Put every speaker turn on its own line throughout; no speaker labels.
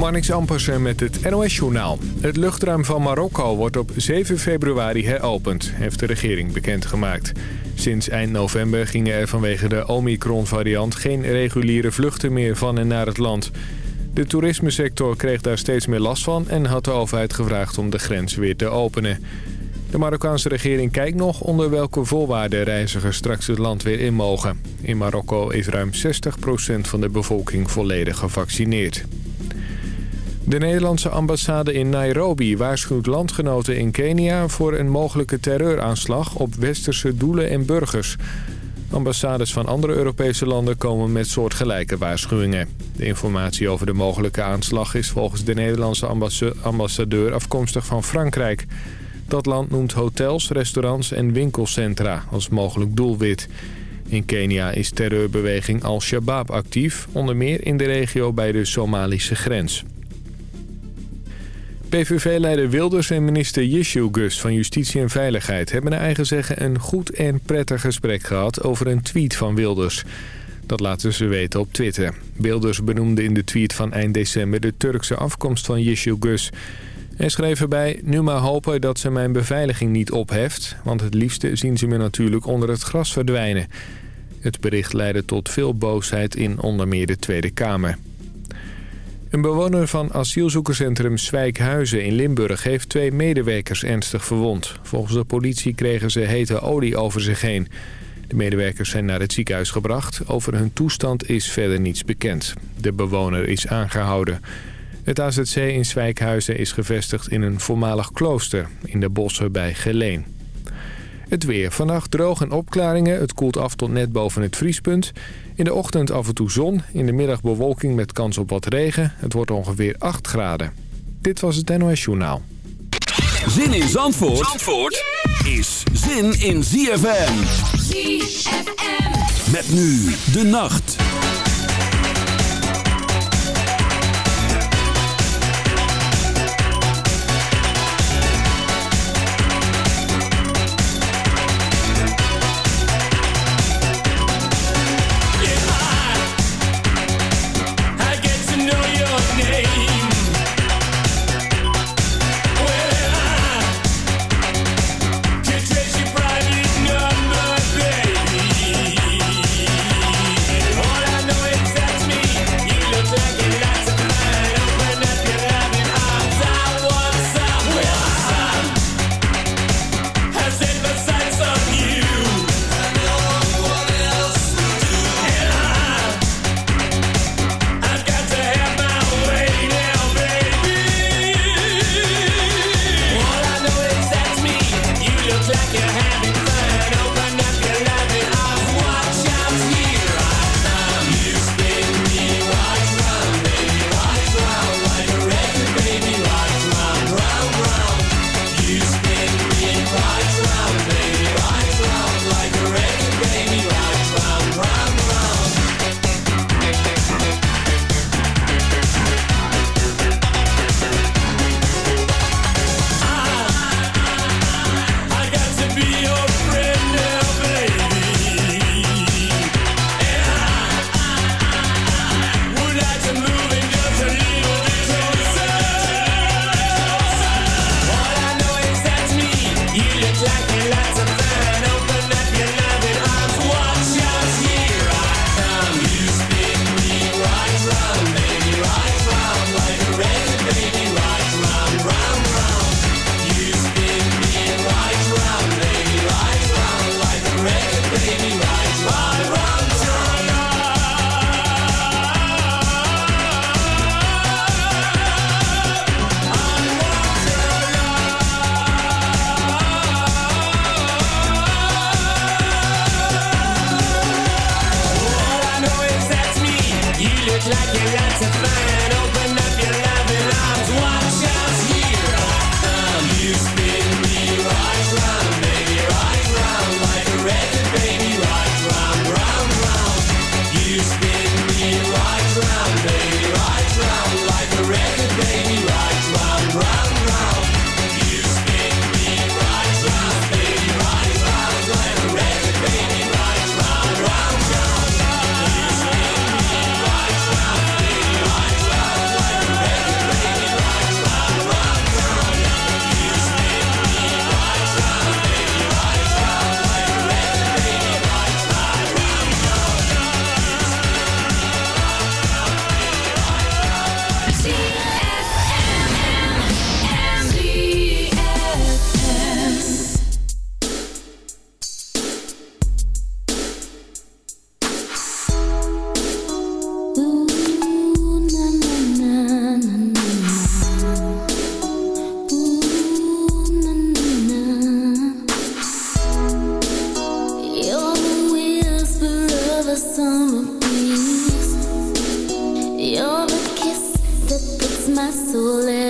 Marnix Ampersen met het NOS-journaal. Het luchtruim van Marokko wordt op 7 februari heropend, heeft de regering bekendgemaakt. Sinds eind november gingen er vanwege de Omicron-variant geen reguliere vluchten meer van en naar het land. De toerismesector kreeg daar steeds meer last van en had de overheid gevraagd om de grens weer te openen. De Marokkaanse regering kijkt nog onder welke voorwaarden reizigers straks het land weer in mogen. In Marokko is ruim 60% van de bevolking volledig gevaccineerd. De Nederlandse ambassade in Nairobi waarschuwt landgenoten in Kenia... voor een mogelijke terreuraanslag op westerse doelen en burgers. Ambassades van andere Europese landen komen met soortgelijke waarschuwingen. De informatie over de mogelijke aanslag is volgens de Nederlandse ambassadeur afkomstig van Frankrijk. Dat land noemt hotels, restaurants en winkelcentra als mogelijk doelwit. In Kenia is terreurbeweging Al-Shabaab actief, onder meer in de regio bij de Somalische grens. PVV-leider Wilders en minister Gus van Justitie en Veiligheid... hebben naar eigen zeggen een goed en prettig gesprek gehad over een tweet van Wilders. Dat laten ze weten op Twitter. Wilders benoemde in de tweet van eind december de Turkse afkomst van Gus. En schreef erbij, nu maar hopen dat ze mijn beveiliging niet opheft... want het liefste zien ze me natuurlijk onder het gras verdwijnen. Het bericht leidde tot veel boosheid in onder meer de Tweede Kamer. Een bewoner van asielzoekerscentrum Zwijkhuizen in Limburg... heeft twee medewerkers ernstig verwond. Volgens de politie kregen ze hete olie over zich heen. De medewerkers zijn naar het ziekenhuis gebracht. Over hun toestand is verder niets bekend. De bewoner is aangehouden. Het AZC in Zwijkhuizen is gevestigd in een voormalig klooster... in de bossen bij Geleen. Het weer. Vannacht droog en opklaringen. Het koelt af tot net boven het vriespunt. In de ochtend af en toe zon. In de middag bewolking met kans op wat regen. Het wordt ongeveer 8 graden. Dit was het NOS Journaal.
Zin in Zandvoort, Zandvoort is zin in ZFM. ZFM. Met nu de nacht.
my soul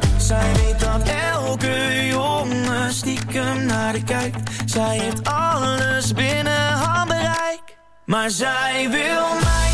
zij weet dat elke jongen stiekem naar de kijkt. Zij heeft alles binnen handbereik. Maar zij wil mij.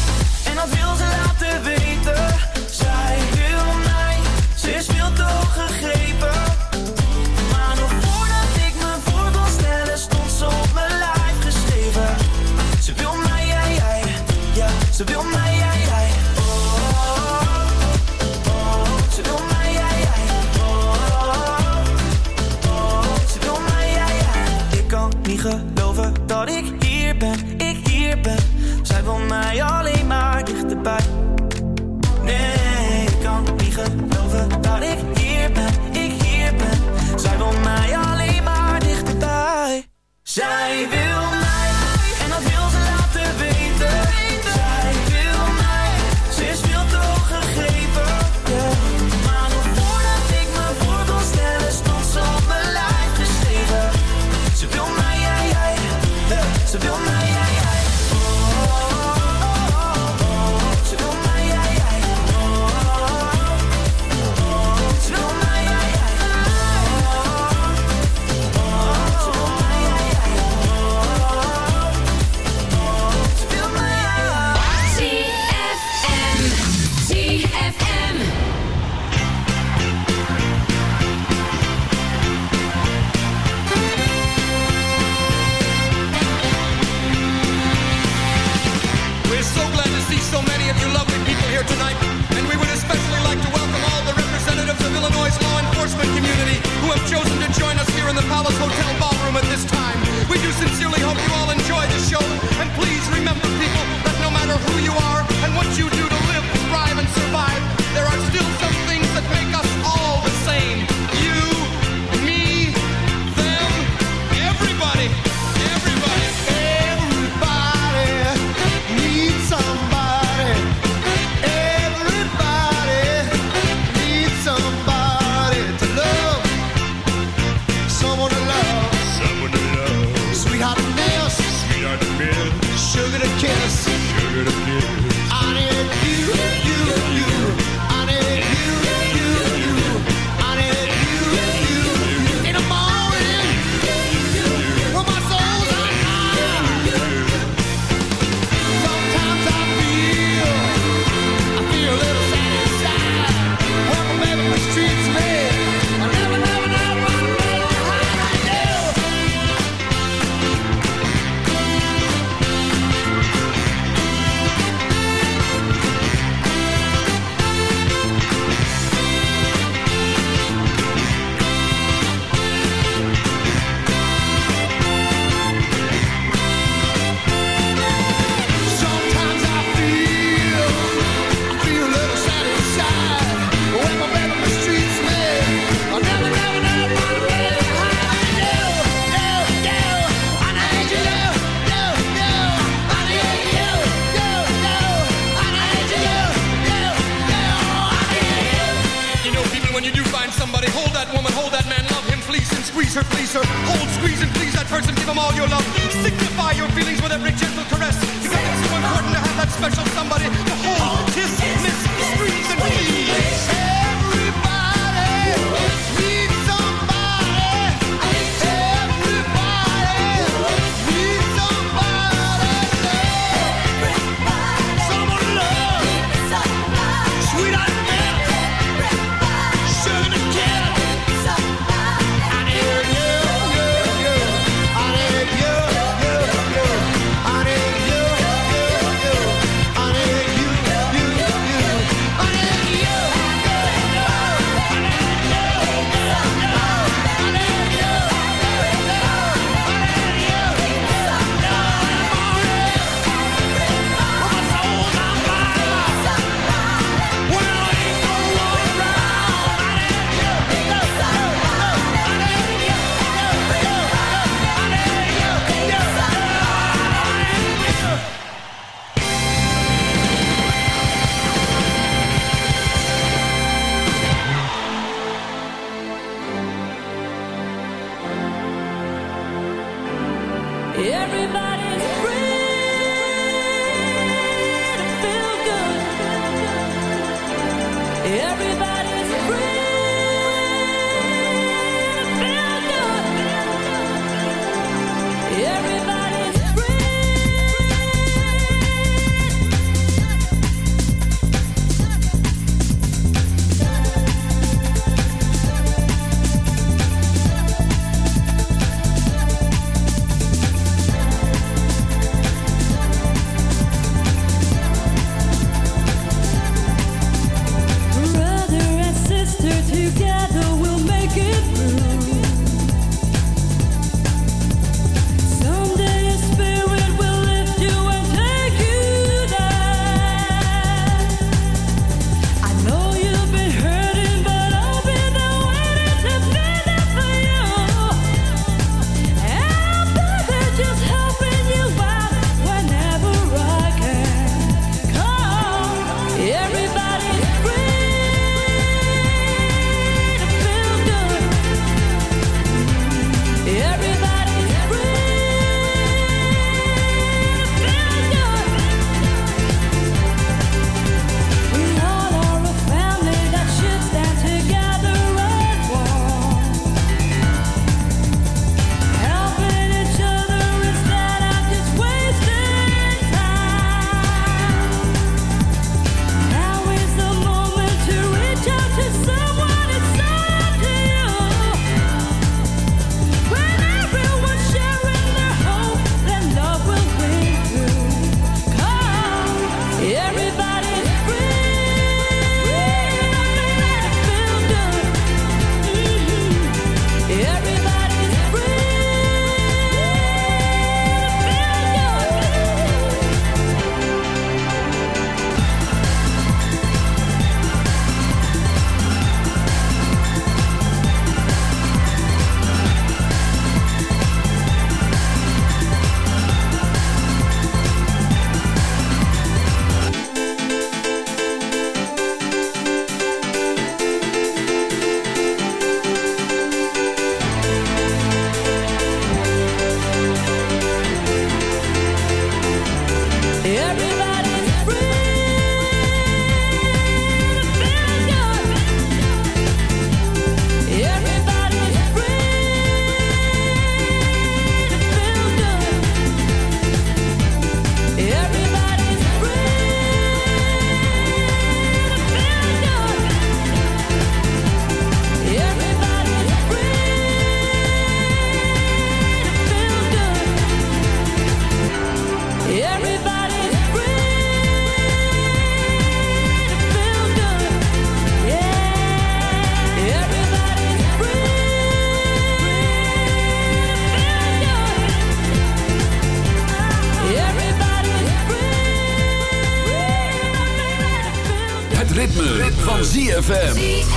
ZFM.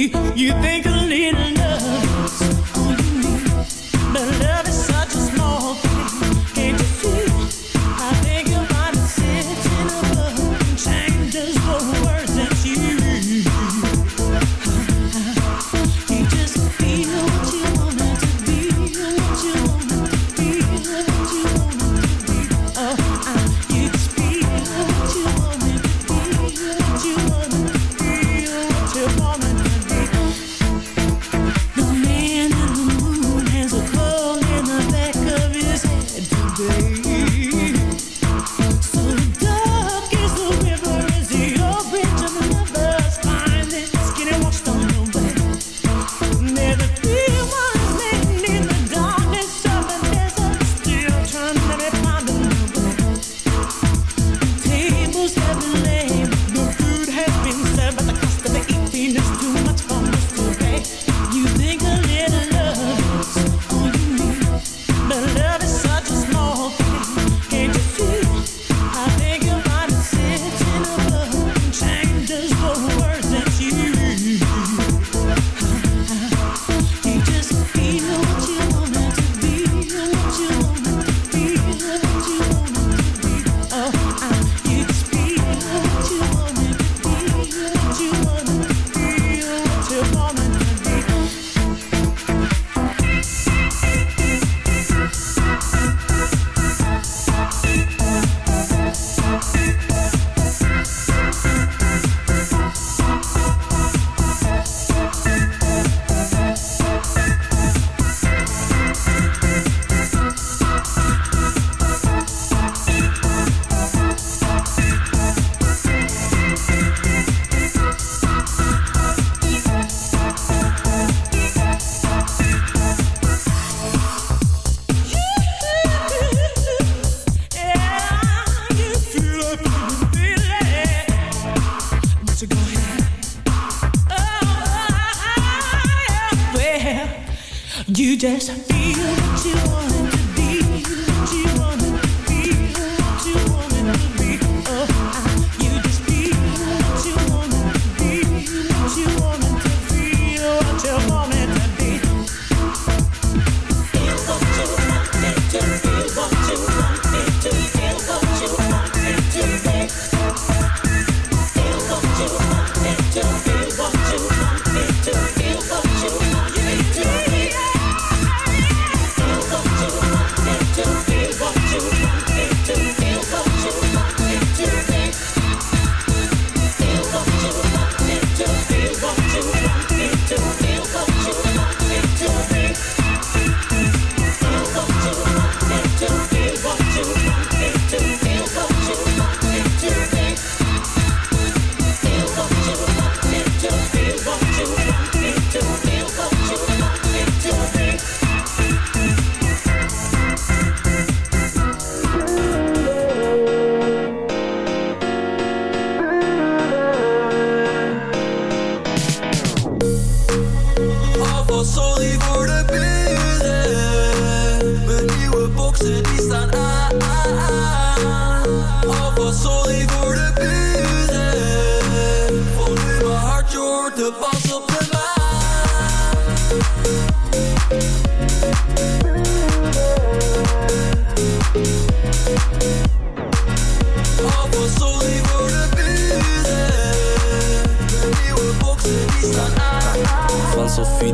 You
think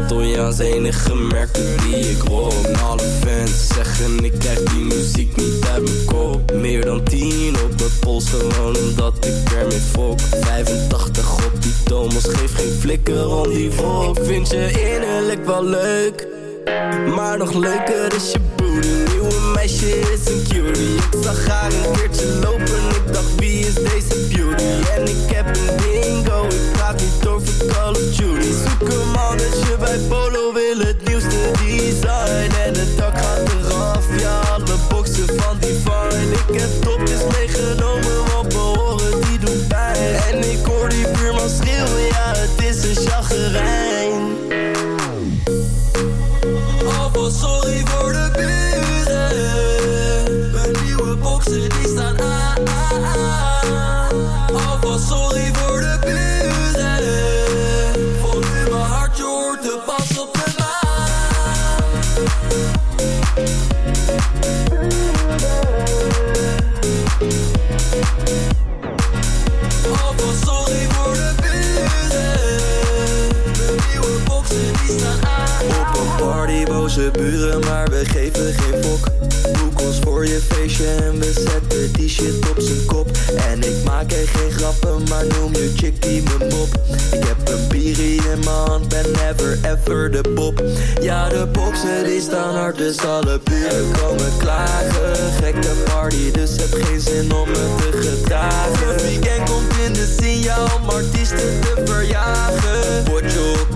Italiaans enige merken die ik roep. Alle fans zeggen ik krijg die muziek niet uit mijn kop. Meer dan 10 op de pols gewoon omdat ik ermee fok. 85 op Thomas geef geen flikker om die volk Vind je innerlijk wel leuk Maar nog leuker is je booty Nieuwe meisje is een cutie. Ik zag haar een keertje lopen Ik dacht wie is deze beauty? En ik heb ever de pop. Ja, de boxen die staan hard, dus alle buren komen klagen. Gekke party, dus heb geen zin om me te gedragen. Het weekend komt in de scene, ja, om artiesten te verjagen. Potjokkie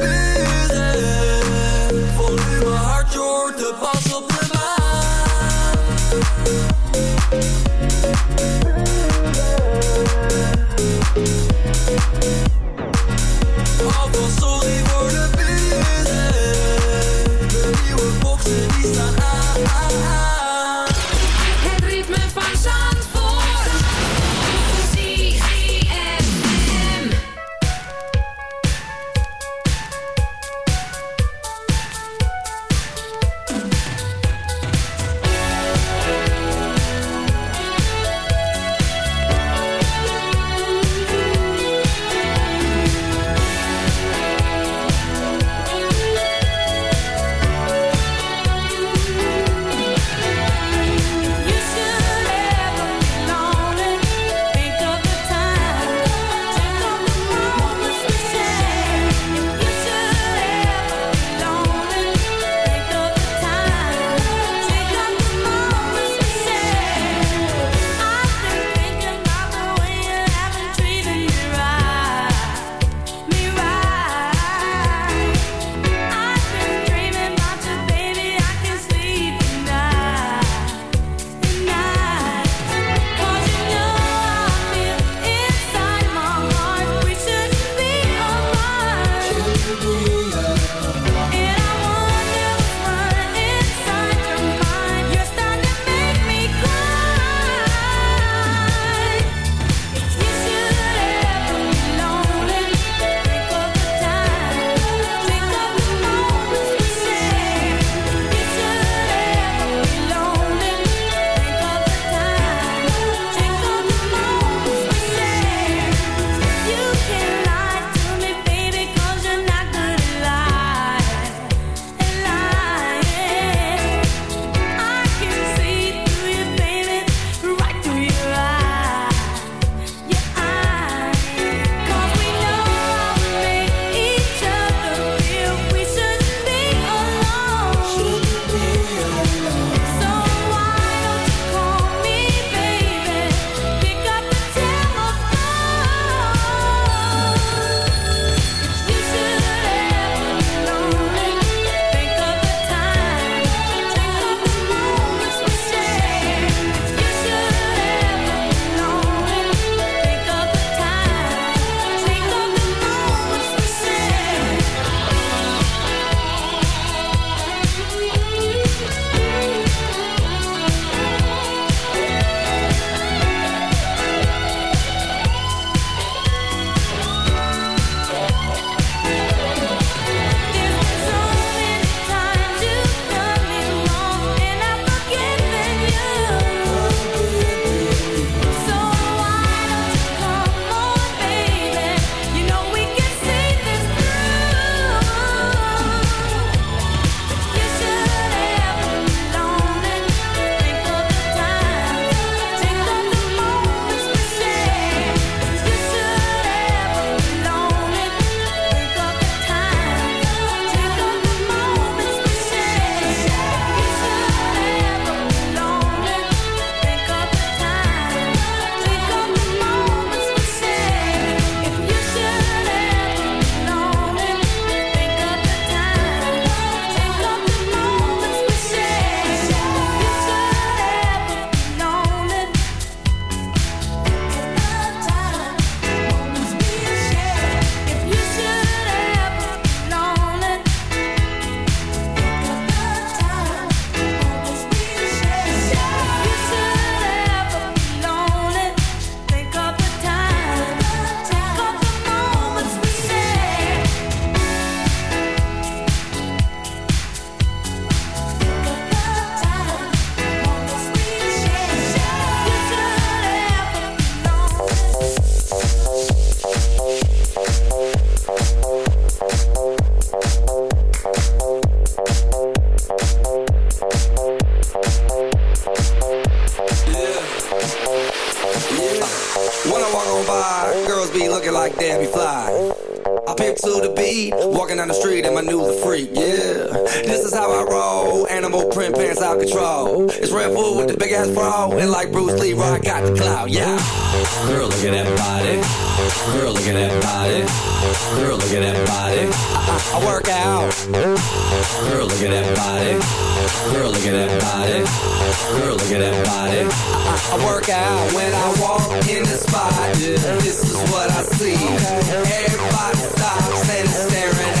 look at that body. I, work out. Girl, look at that body. Girl, look at that body. Girl, look at that body. I, work out when I walk in the spot. This is what I see. Everybody stops and is staring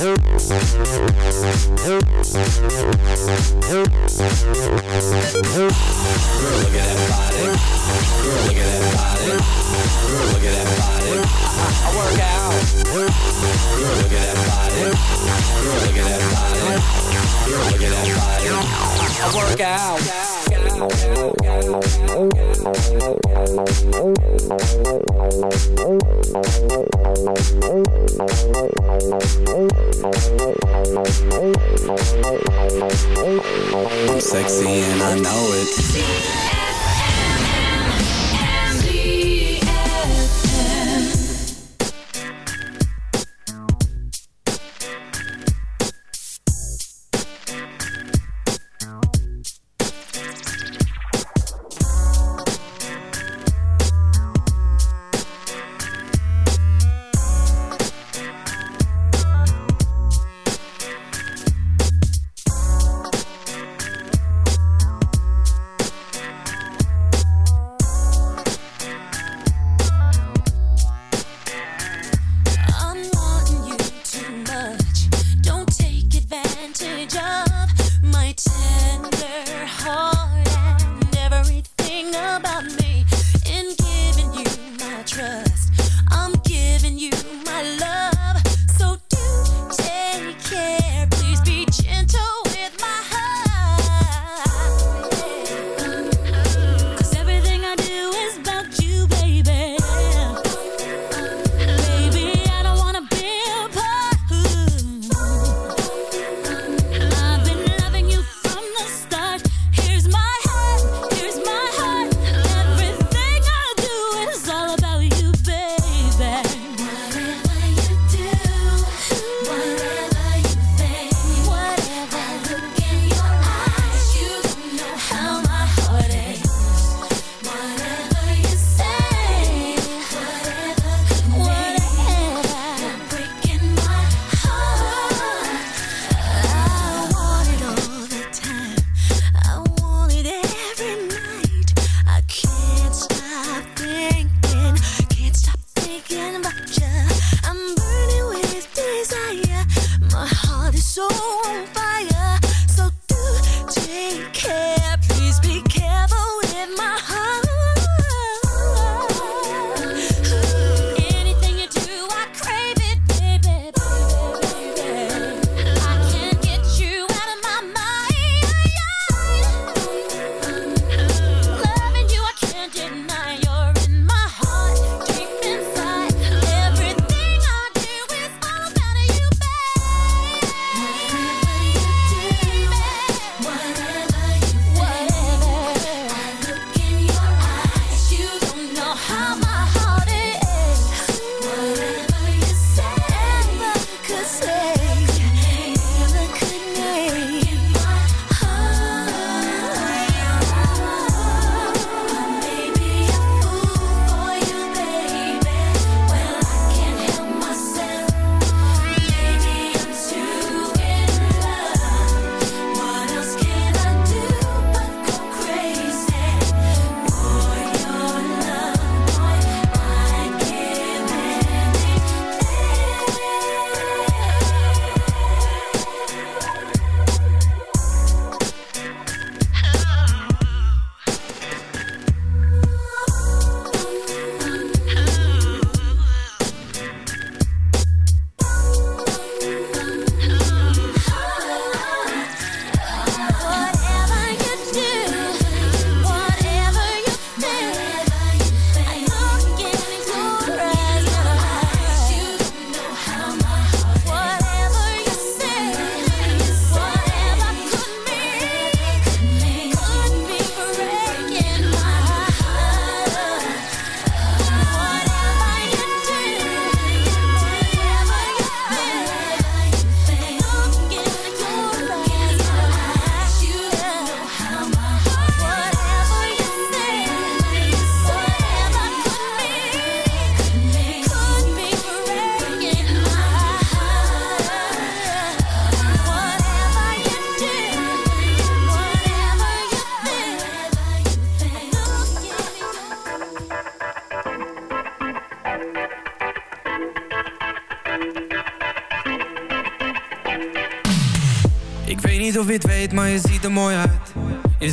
Look at that body.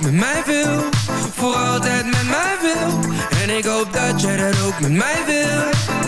met mij wil. Voor altijd met mij wil. En ik hoop dat jij dat ook met mij wil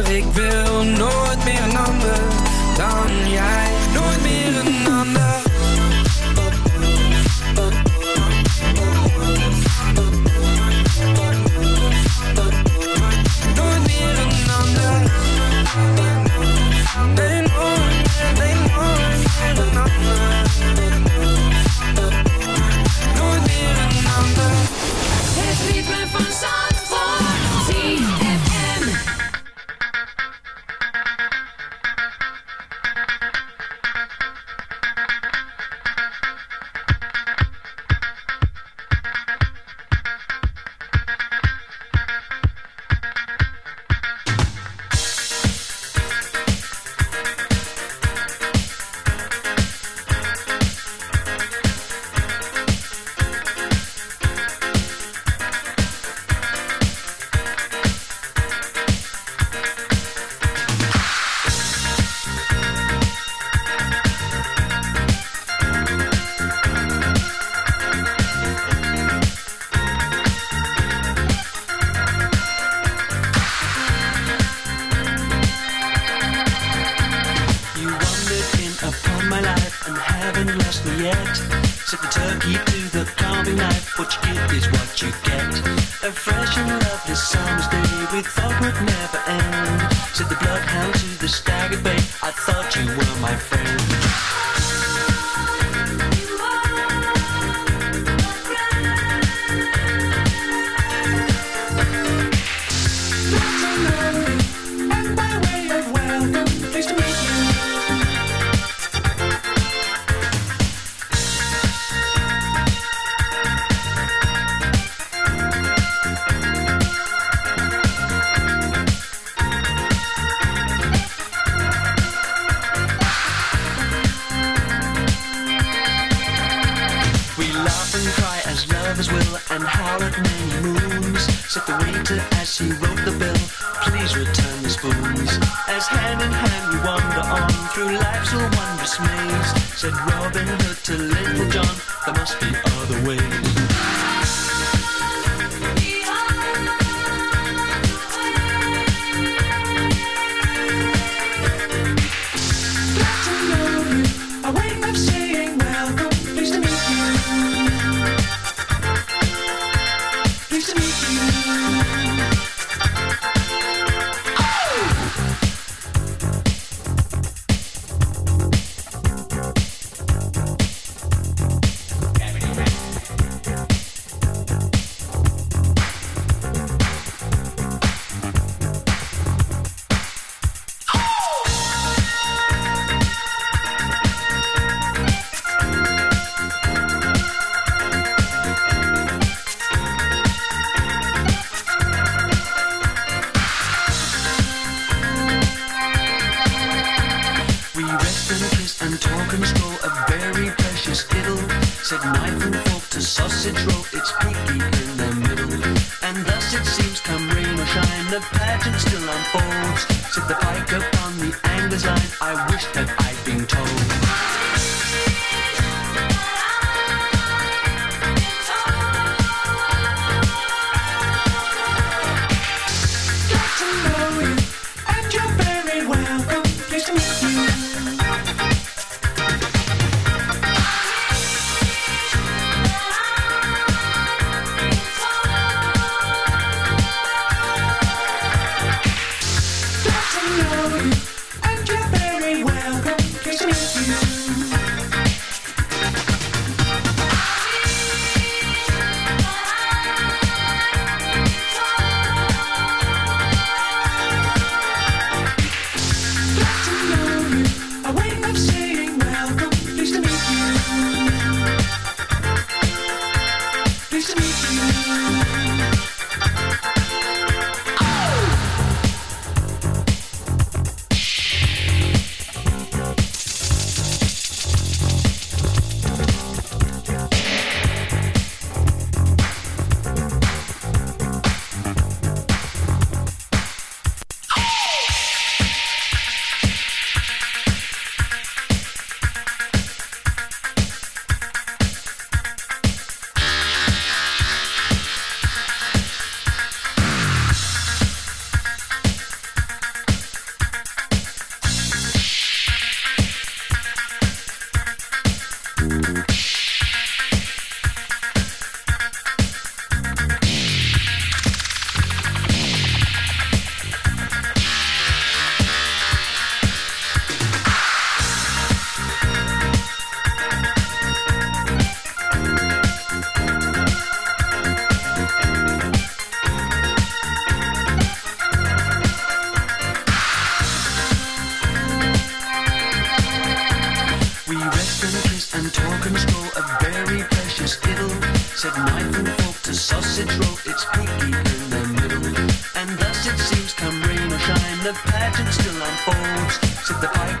the pageant still unfolds. Said the pike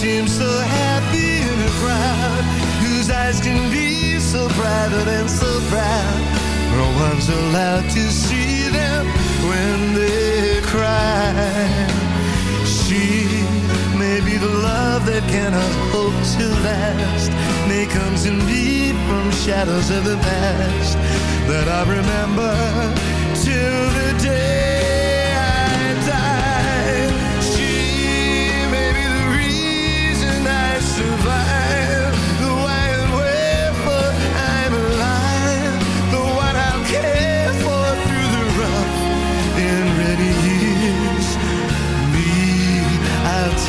seems so happy in a crowd whose eyes can be so private and so proud. No one's allowed to see them when they cry. She may be the love that cannot hope to last. May comes in deep from shadows of the past that I remember till the day